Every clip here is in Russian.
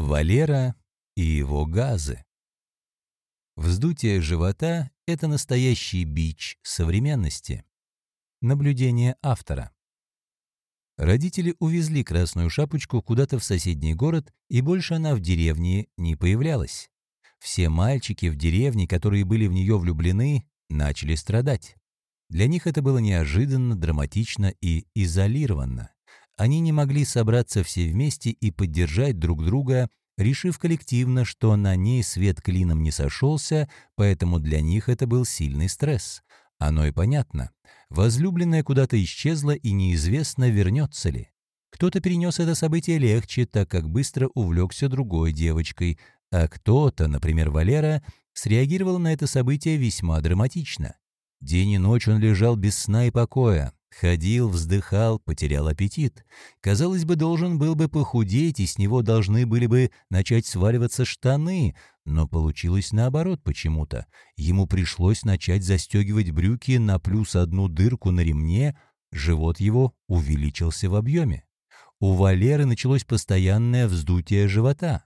Валера и его газы. Вздутие живота – это настоящий бич современности. Наблюдение автора. Родители увезли красную шапочку куда-то в соседний город, и больше она в деревне не появлялась. Все мальчики в деревне, которые были в нее влюблены, начали страдать. Для них это было неожиданно, драматично и изолированно. Они не могли собраться все вместе и поддержать друг друга, решив коллективно, что на ней свет клином не сошелся, поэтому для них это был сильный стресс. Оно и понятно. Возлюбленная куда-то исчезла и неизвестно, вернется ли. Кто-то перенес это событие легче, так как быстро увлекся другой девочкой, а кто-то, например, Валера, среагировал на это событие весьма драматично. День и ночь он лежал без сна и покоя. Ходил, вздыхал, потерял аппетит. Казалось бы, должен был бы похудеть, и с него должны были бы начать сваливаться штаны, но получилось наоборот почему-то. Ему пришлось начать застегивать брюки на плюс одну дырку на ремне, живот его увеличился в объеме. У Валеры началось постоянное вздутие живота.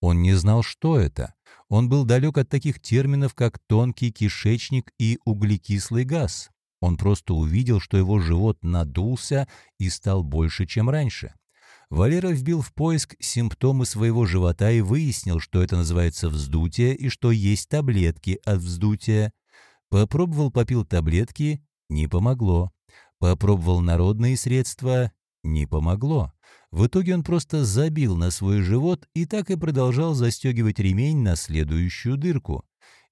Он не знал, что это. Он был далек от таких терминов, как тонкий кишечник и углекислый газ. Он просто увидел, что его живот надулся и стал больше, чем раньше. Валера вбил в поиск симптомы своего живота и выяснил, что это называется вздутие и что есть таблетки от вздутия. Попробовал, попил таблетки – не помогло. Попробовал народные средства – не помогло. В итоге он просто забил на свой живот и так и продолжал застегивать ремень на следующую дырку.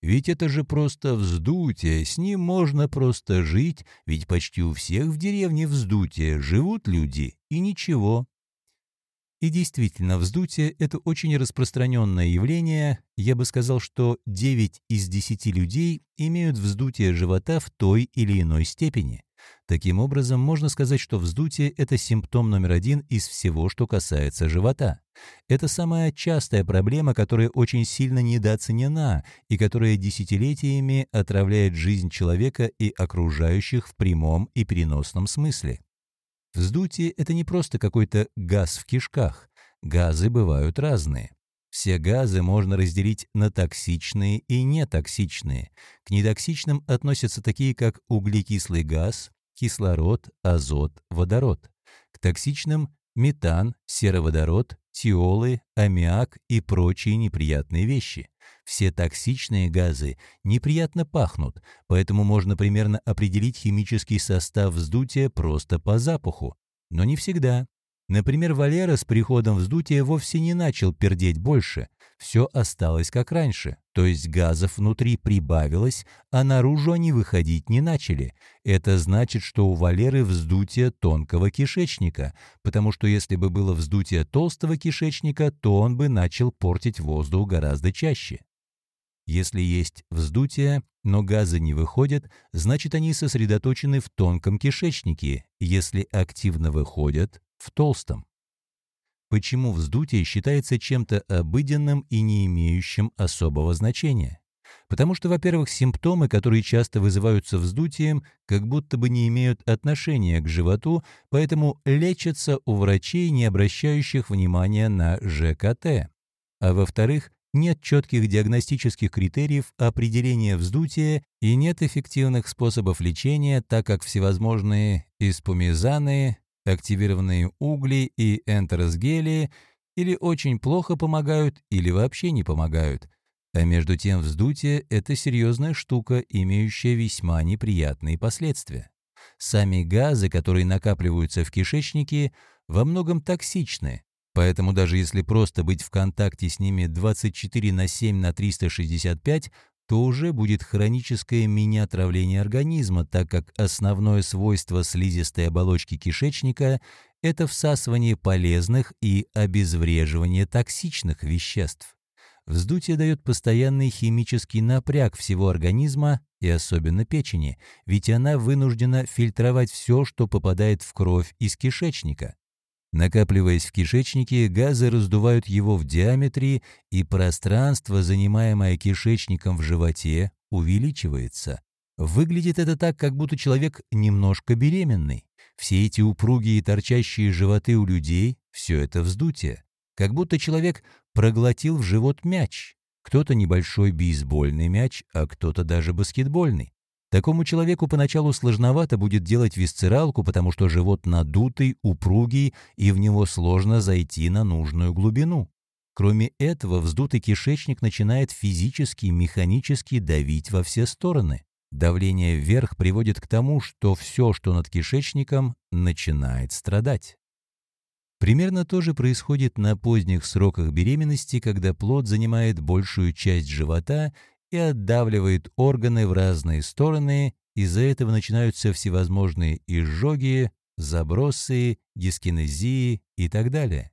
Ведь это же просто вздутие, с ним можно просто жить, ведь почти у всех в деревне вздутие, живут люди, и ничего. И действительно, вздутие – это очень распространенное явление. Я бы сказал, что 9 из 10 людей имеют вздутие живота в той или иной степени. Таким образом, можно сказать, что вздутие – это симптом номер один из всего, что касается живота. Это самая частая проблема, которая очень сильно недооценена и которая десятилетиями отравляет жизнь человека и окружающих в прямом и переносном смысле. Вздутие – это не просто какой-то газ в кишках. Газы бывают разные. Все газы можно разделить на токсичные и нетоксичные. К нетоксичным относятся такие, как углекислый газ, кислород, азот, водород. К токсичным – метан, сероводород, тиолы, аммиак и прочие неприятные вещи. Все токсичные газы неприятно пахнут, поэтому можно примерно определить химический состав вздутия просто по запаху. Но не всегда. Например, Валера с приходом вздутия вовсе не начал пердеть больше. Все осталось как раньше, то есть газов внутри прибавилось, а наружу они выходить не начали. Это значит, что у Валеры вздутие тонкого кишечника, потому что если бы было вздутие толстого кишечника, то он бы начал портить воздух гораздо чаще. Если есть вздутие, но газы не выходят, значит они сосредоточены в тонком кишечнике. Если активно выходят, в толстом. Почему вздутие считается чем-то обыденным и не имеющим особого значения? Потому что, во-первых, симптомы, которые часто вызываются вздутием, как будто бы не имеют отношения к животу, поэтому лечатся у врачей, не обращающих внимания на ЖКТ. А во-вторых, нет четких диагностических критериев определения вздутия и нет эффективных способов лечения, так как всевозможные испумизаны, активированные угли и энтеросгелии или очень плохо помогают, или вообще не помогают. А между тем вздутие – это серьезная штука, имеющая весьма неприятные последствия. Сами газы, которые накапливаются в кишечнике, во многом токсичны, поэтому даже если просто быть в контакте с ними 24 на 7 на 365, то уже будет хроническое мини-отравление организма, так как основное свойство слизистой оболочки кишечника – это всасывание полезных и обезвреживание токсичных веществ. Вздутие дает постоянный химический напряг всего организма и особенно печени, ведь она вынуждена фильтровать все, что попадает в кровь из кишечника. Накапливаясь в кишечнике, газы раздувают его в диаметре, и пространство, занимаемое кишечником в животе, увеличивается. Выглядит это так, как будто человек немножко беременный. Все эти упругие торчащие животы у людей – все это вздутие. Как будто человек проглотил в живот мяч. Кто-то небольшой бейсбольный мяч, а кто-то даже баскетбольный. Такому человеку поначалу сложновато будет делать висцералку, потому что живот надутый, упругий, и в него сложно зайти на нужную глубину. Кроме этого, вздутый кишечник начинает физически, механически давить во все стороны. Давление вверх приводит к тому, что все, что над кишечником, начинает страдать. Примерно то же происходит на поздних сроках беременности, когда плод занимает большую часть живота и отдавливает органы в разные стороны, из-за этого начинаются всевозможные изжоги, забросы, дискинезии и так далее.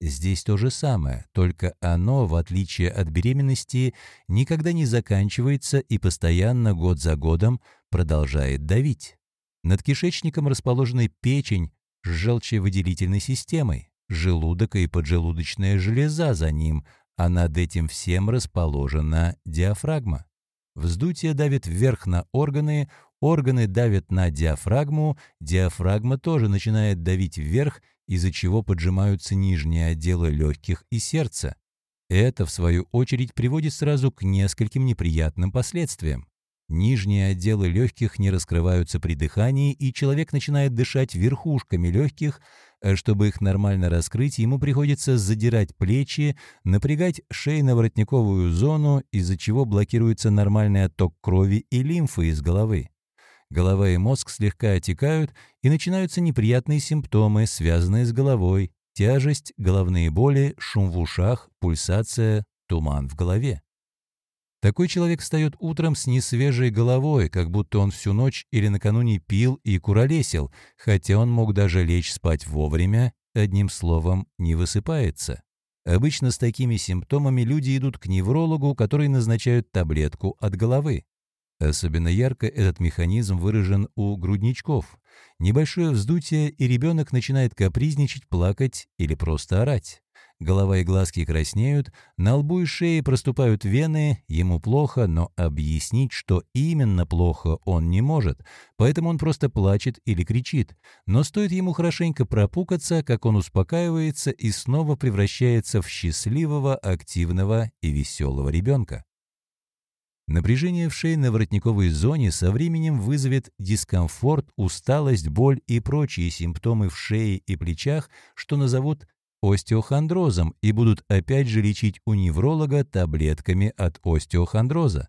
Здесь то же самое, только оно, в отличие от беременности, никогда не заканчивается и постоянно год за годом продолжает давить. Над кишечником расположены печень с желчевыделительной системой, желудок и поджелудочная железа за ним, а над этим всем расположена диафрагма. Вздутие давит вверх на органы, органы давят на диафрагму, диафрагма тоже начинает давить вверх из-за чего поджимаются нижние отделы легких и сердца. Это, в свою очередь, приводит сразу к нескольким неприятным последствиям. Нижние отделы легких не раскрываются при дыхании, и человек начинает дышать верхушками легких. А чтобы их нормально раскрыть, ему приходится задирать плечи, напрягать шейно-воротниковую зону, из-за чего блокируется нормальный отток крови и лимфы из головы. Голова и мозг слегка отекают, и начинаются неприятные симптомы, связанные с головой, тяжесть, головные боли, шум в ушах, пульсация, туман в голове. Такой человек встает утром с несвежей головой, как будто он всю ночь или накануне пил и куролесил, хотя он мог даже лечь спать вовремя, одним словом, не высыпается. Обычно с такими симптомами люди идут к неврологу, который назначают таблетку от головы. Особенно ярко этот механизм выражен у грудничков. Небольшое вздутие, и ребенок начинает капризничать, плакать или просто орать. Голова и глазки краснеют, на лбу и шее проступают вены, ему плохо, но объяснить, что именно плохо, он не может, поэтому он просто плачет или кричит. Но стоит ему хорошенько пропукаться, как он успокаивается и снова превращается в счастливого, активного и веселого ребенка. Напряжение в шейно-воротниковой зоне со временем вызовет дискомфорт, усталость, боль и прочие симптомы в шее и плечах, что назовут остеохондрозом и будут опять же лечить у невролога таблетками от остеохондроза.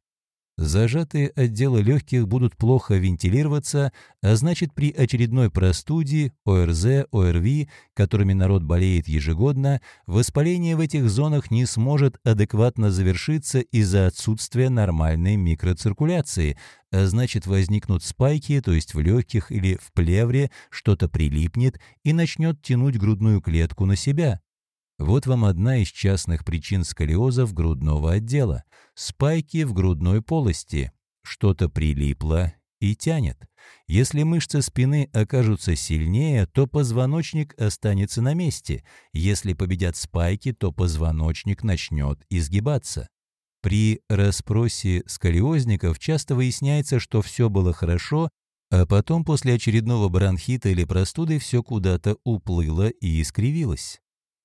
Зажатые отделы легких будут плохо вентилироваться, а значит при очередной простуде, ОРЗ, ОРВИ, которыми народ болеет ежегодно, воспаление в этих зонах не сможет адекватно завершиться из-за отсутствия нормальной микроциркуляции, а значит возникнут спайки, то есть в легких или в плевре что-то прилипнет и начнет тянуть грудную клетку на себя. Вот вам одна из частных причин сколиозов грудного отдела. Спайки в грудной полости. Что-то прилипло и тянет. Если мышцы спины окажутся сильнее, то позвоночник останется на месте. Если победят спайки, то позвоночник начнет изгибаться. При расспросе сколиозников часто выясняется, что все было хорошо, а потом после очередного бронхита или простуды все куда-то уплыло и искривилось.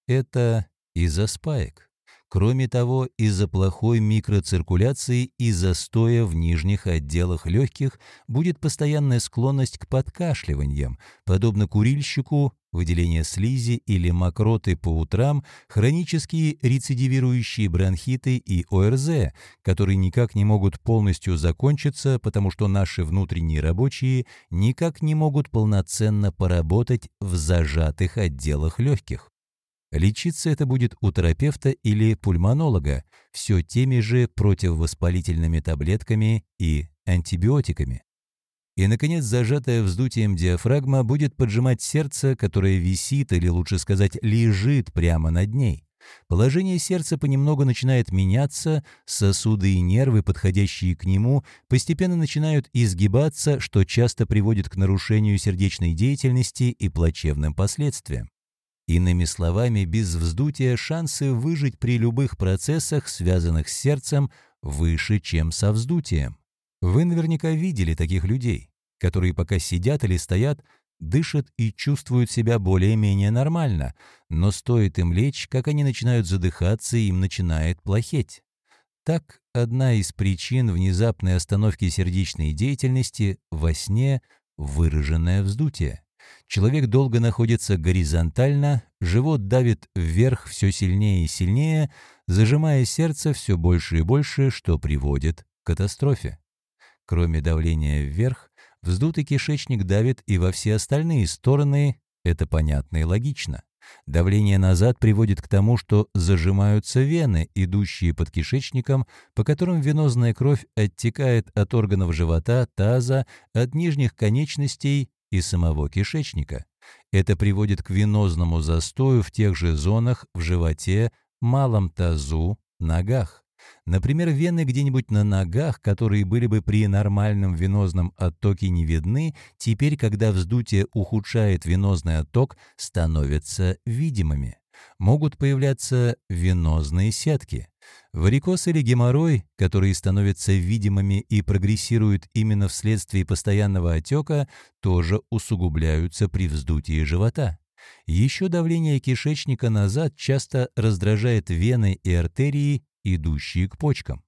Это из-за спаек. Кроме того, из-за плохой микроциркуляции и застоя в нижних отделах легких будет постоянная склонность к подкашливаниям, подобно курильщику, выделение слизи или мокроты по утрам, хронические рецидивирующие бронхиты и ОРЗ, которые никак не могут полностью закончиться, потому что наши внутренние рабочие никак не могут полноценно поработать в зажатых отделах легких. Лечиться это будет у терапевта или пульмонолога, все теми же противовоспалительными таблетками и антибиотиками. И, наконец, зажатая вздутием диафрагма будет поджимать сердце, которое висит, или лучше сказать, лежит прямо над ней. Положение сердца понемногу начинает меняться, сосуды и нервы, подходящие к нему, постепенно начинают изгибаться, что часто приводит к нарушению сердечной деятельности и плачевным последствиям. Иными словами, без вздутия шансы выжить при любых процессах, связанных с сердцем, выше, чем со вздутием. Вы наверняка видели таких людей, которые пока сидят или стоят, дышат и чувствуют себя более-менее нормально, но стоит им лечь, как они начинают задыхаться и им начинает плохеть. Так, одна из причин внезапной остановки сердечной деятельности во сне – выраженное вздутие. Человек долго находится горизонтально, живот давит вверх все сильнее и сильнее, зажимая сердце все больше и больше, что приводит к катастрофе. Кроме давления вверх, вздутый кишечник давит и во все остальные стороны, это понятно и логично. Давление назад приводит к тому, что зажимаются вены, идущие под кишечником, по которым венозная кровь оттекает от органов живота, таза, от нижних конечностей и самого кишечника. Это приводит к венозному застою в тех же зонах в животе, малом тазу, ногах. Например, вены где-нибудь на ногах, которые были бы при нормальном венозном оттоке не видны, теперь, когда вздутие ухудшает венозный отток, становятся видимыми. Могут появляться венозные сетки. Варикоз или геморрой, которые становятся видимыми и прогрессируют именно вследствие постоянного отека, тоже усугубляются при вздутии живота. Еще давление кишечника назад часто раздражает вены и артерии, идущие к почкам.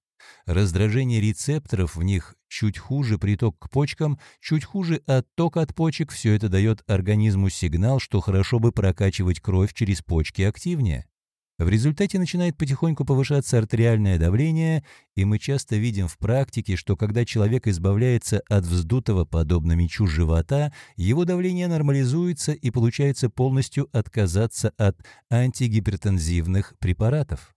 Раздражение рецепторов в них чуть хуже приток к почкам, чуть хуже отток от почек, все это дает организму сигнал, что хорошо бы прокачивать кровь через почки активнее. В результате начинает потихоньку повышаться артериальное давление, и мы часто видим в практике, что когда человек избавляется от вздутого, подобно мячу живота, его давление нормализуется и получается полностью отказаться от антигипертензивных препаратов.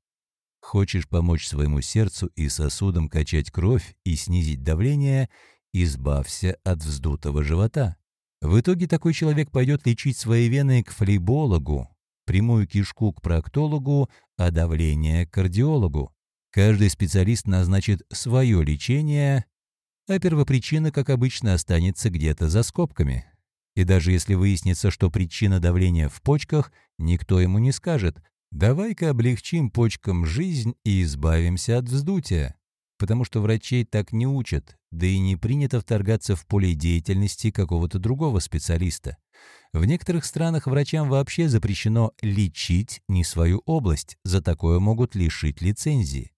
Хочешь помочь своему сердцу и сосудам качать кровь и снизить давление, избавься от вздутого живота. В итоге такой человек пойдет лечить свои вены к флебологу, прямую кишку к проктологу, а давление к кардиологу. Каждый специалист назначит свое лечение, а первопричина, как обычно, останется где-то за скобками. И даже если выяснится, что причина давления в почках, никто ему не скажет «давай-ка облегчим почкам жизнь и избавимся от вздутия», потому что врачей так не учат, да и не принято вторгаться в поле деятельности какого-то другого специалиста. В некоторых странах врачам вообще запрещено лечить не свою область, за такое могут лишить лицензии.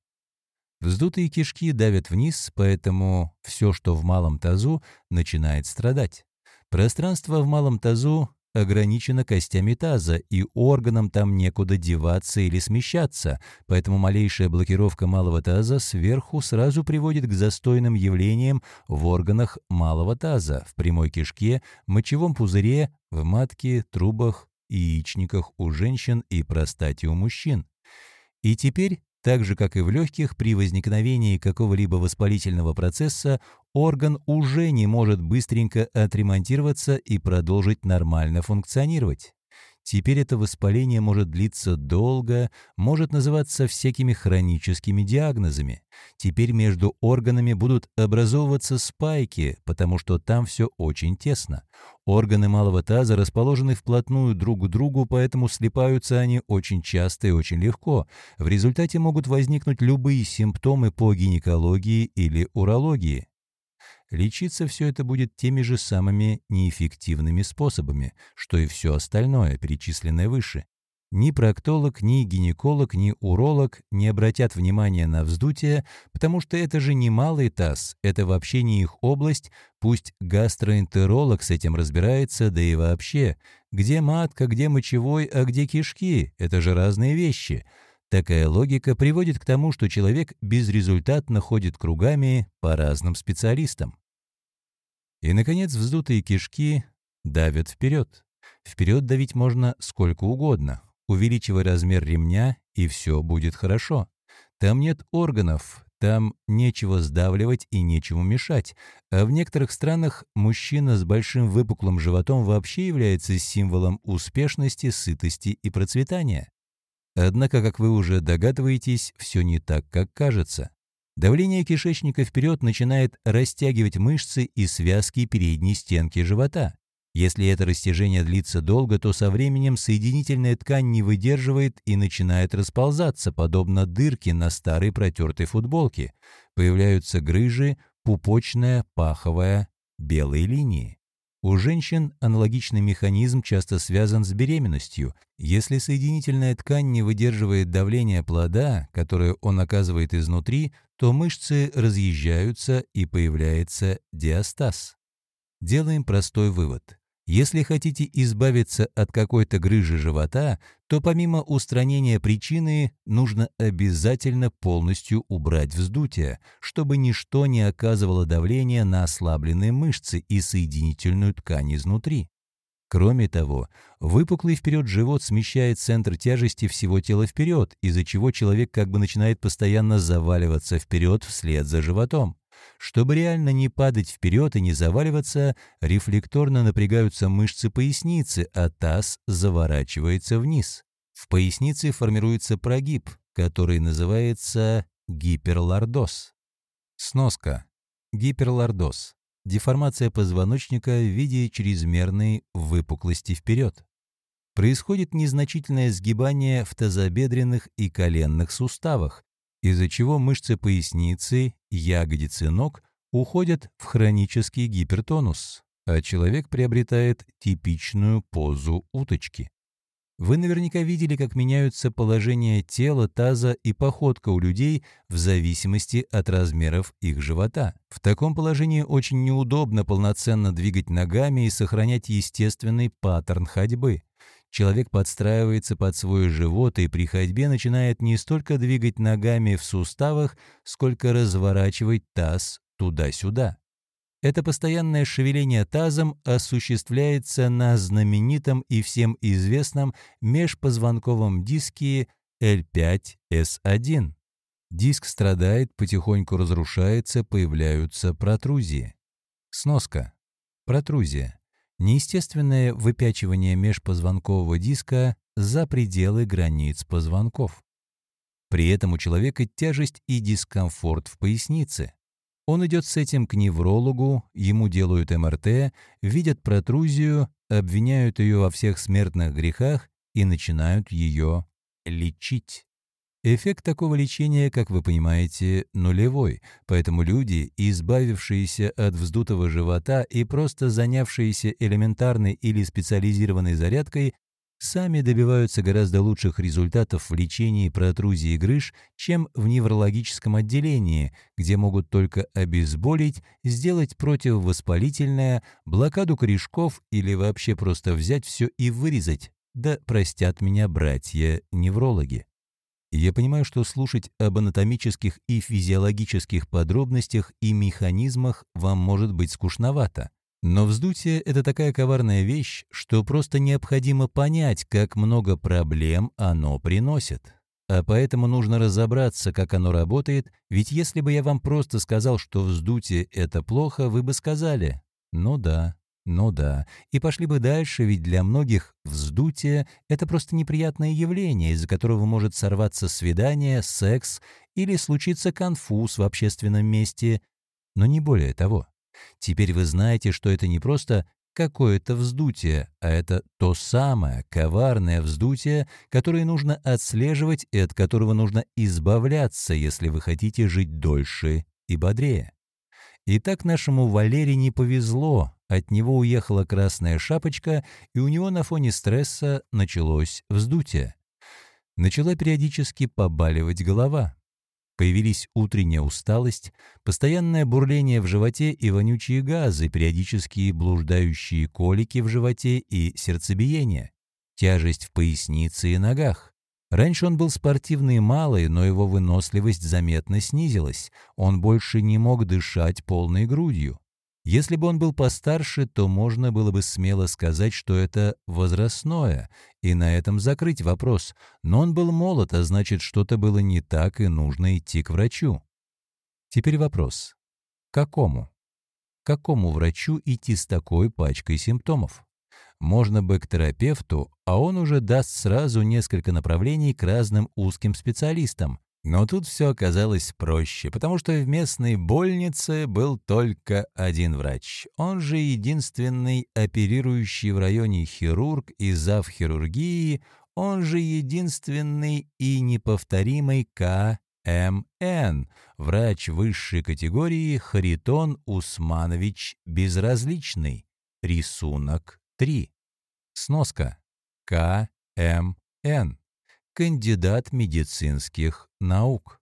Вздутые кишки давят вниз, поэтому все, что в малом тазу, начинает страдать. Пространство в малом тазу ограничено костями таза, и органам там некуда деваться или смещаться, поэтому малейшая блокировка малого таза сверху сразу приводит к застойным явлениям в органах малого таза, в прямой кишке, мочевом пузыре, в матке, трубах, яичниках у женщин и простате у мужчин. И теперь так же, как и в легких, при возникновении какого-либо воспалительного процесса орган уже не может быстренько отремонтироваться и продолжить нормально функционировать. Теперь это воспаление может длиться долго, может называться всякими хроническими диагнозами. Теперь между органами будут образовываться спайки, потому что там все очень тесно. Органы малого таза расположены вплотную друг к другу, поэтому слипаются они очень часто и очень легко. В результате могут возникнуть любые симптомы по гинекологии или урологии. Лечиться все это будет теми же самыми неэффективными способами, что и все остальное, перечисленное выше. Ни проктолог, ни гинеколог, ни уролог не обратят внимания на вздутие, потому что это же не малый таз, это вообще не их область, пусть гастроэнтеролог с этим разбирается, да и вообще, где матка, где мочевой, а где кишки, это же разные вещи. Такая логика приводит к тому, что человек безрезультатно ходит кругами по разным специалистам. И, наконец, вздутые кишки давят вперед. Вперед давить можно сколько угодно. Увеличивай размер ремня, и все будет хорошо. Там нет органов, там нечего сдавливать и нечему мешать. А в некоторых странах мужчина с большим выпуклым животом вообще является символом успешности, сытости и процветания. Однако, как вы уже догадываетесь, все не так, как кажется. Давление кишечника вперед начинает растягивать мышцы и связки передней стенки живота. Если это растяжение длится долго, то со временем соединительная ткань не выдерживает и начинает расползаться, подобно дырке на старой протертой футболке. Появляются грыжи, пупочная, паховая, белые линии. У женщин аналогичный механизм часто связан с беременностью. Если соединительная ткань не выдерживает давления плода, которое он оказывает изнутри, то мышцы разъезжаются и появляется диастаз. Делаем простой вывод. Если хотите избавиться от какой-то грыжи живота, то помимо устранения причины нужно обязательно полностью убрать вздутие, чтобы ничто не оказывало давления на ослабленные мышцы и соединительную ткань изнутри. Кроме того, выпуклый вперед живот смещает центр тяжести всего тела вперед, из-за чего человек как бы начинает постоянно заваливаться вперед вслед за животом. Чтобы реально не падать вперед и не заваливаться, рефлекторно напрягаются мышцы поясницы, а таз заворачивается вниз. В пояснице формируется прогиб, который называется гиперлордоз. Сноска. Гиперлордоз. Деформация позвоночника в виде чрезмерной выпуклости вперед. Происходит незначительное сгибание в тазобедренных и коленных суставах, из-за чего мышцы поясницы, ягодицы ног уходят в хронический гипертонус, а человек приобретает типичную позу уточки. Вы наверняка видели, как меняются положение тела, таза и походка у людей в зависимости от размеров их живота. В таком положении очень неудобно полноценно двигать ногами и сохранять естественный паттерн ходьбы. Человек подстраивается под свой живот и при ходьбе начинает не столько двигать ногами в суставах, сколько разворачивать таз туда-сюда. Это постоянное шевеление тазом осуществляется на знаменитом и всем известном межпозвонковом диске L5S1. Диск страдает, потихоньку разрушается, появляются протрузии. Сноска. Протрузия неестественное выпячивание межпозвонкового диска за пределы границ позвонков. При этом у человека тяжесть и дискомфорт в пояснице. Он идет с этим к неврологу, ему делают МРТ, видят протрузию, обвиняют ее во всех смертных грехах и начинают ее лечить. Эффект такого лечения, как вы понимаете, нулевой, поэтому люди, избавившиеся от вздутого живота и просто занявшиеся элементарной или специализированной зарядкой, сами добиваются гораздо лучших результатов в лечении протрузии грыж, чем в неврологическом отделении, где могут только обезболить, сделать противовоспалительное, блокаду корешков или вообще просто взять все и вырезать. Да простят меня братья-неврологи. Я понимаю, что слушать об анатомических и физиологических подробностях и механизмах вам может быть скучновато. Но вздутие – это такая коварная вещь, что просто необходимо понять, как много проблем оно приносит. А поэтому нужно разобраться, как оно работает, ведь если бы я вам просто сказал, что вздутие – это плохо, вы бы сказали «ну да, ну да, и пошли бы дальше, ведь для многих вздутие — это просто неприятное явление, из-за которого может сорваться свидание, секс или случиться конфуз в общественном месте. Но не более того. Теперь вы знаете, что это не просто какое-то вздутие, а это то самое коварное вздутие, которое нужно отслеживать и от которого нужно избавляться, если вы хотите жить дольше и бодрее. И так нашему Валере не повезло, от него уехала красная шапочка, и у него на фоне стресса началось вздутие. Начала периодически побаливать голова. Появились утренняя усталость, постоянное бурление в животе и вонючие газы, периодические блуждающие колики в животе и сердцебиение, тяжесть в пояснице и ногах. Раньше он был спортивный и малый, но его выносливость заметно снизилась. Он больше не мог дышать полной грудью. Если бы он был постарше, то можно было бы смело сказать, что это возрастное, и на этом закрыть вопрос. Но он был молод, а значит, что-то было не так, и нужно идти к врачу. Теперь вопрос. Какому? Какому врачу идти с такой пачкой симптомов? Можно бы к терапевту, а он уже даст сразу несколько направлений к разным узким специалистам. Но тут все оказалось проще, потому что в местной больнице был только один врач. Он же единственный оперирующий в районе хирург и зав. хирургии, он же единственный и неповторимый КМН, врач высшей категории Харитон Усманович Безразличный. Рисунок 3. Сноска. К.М.Н. Кандидат медицинских наук.